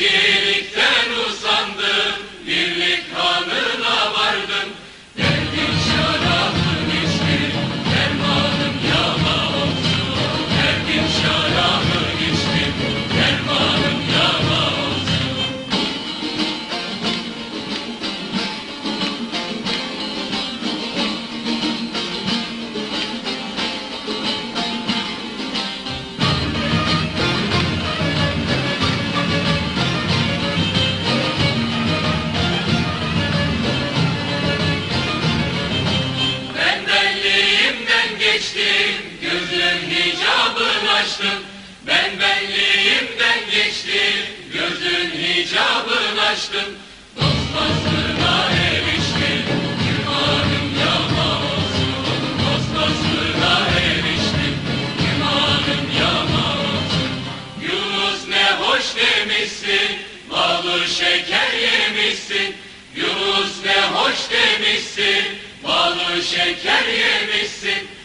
Yeah. Ben benliğimden geçtim, gözün hicabını açtım. Dost dostluğuna eriştim, imanım yama olsun. Dost dostluğuna eriştim, imanım yama olsun. Yunus ne hoş demişsin, balı şeker yemişsin. Yunus ne hoş demişsin, balı şeker yemişsin.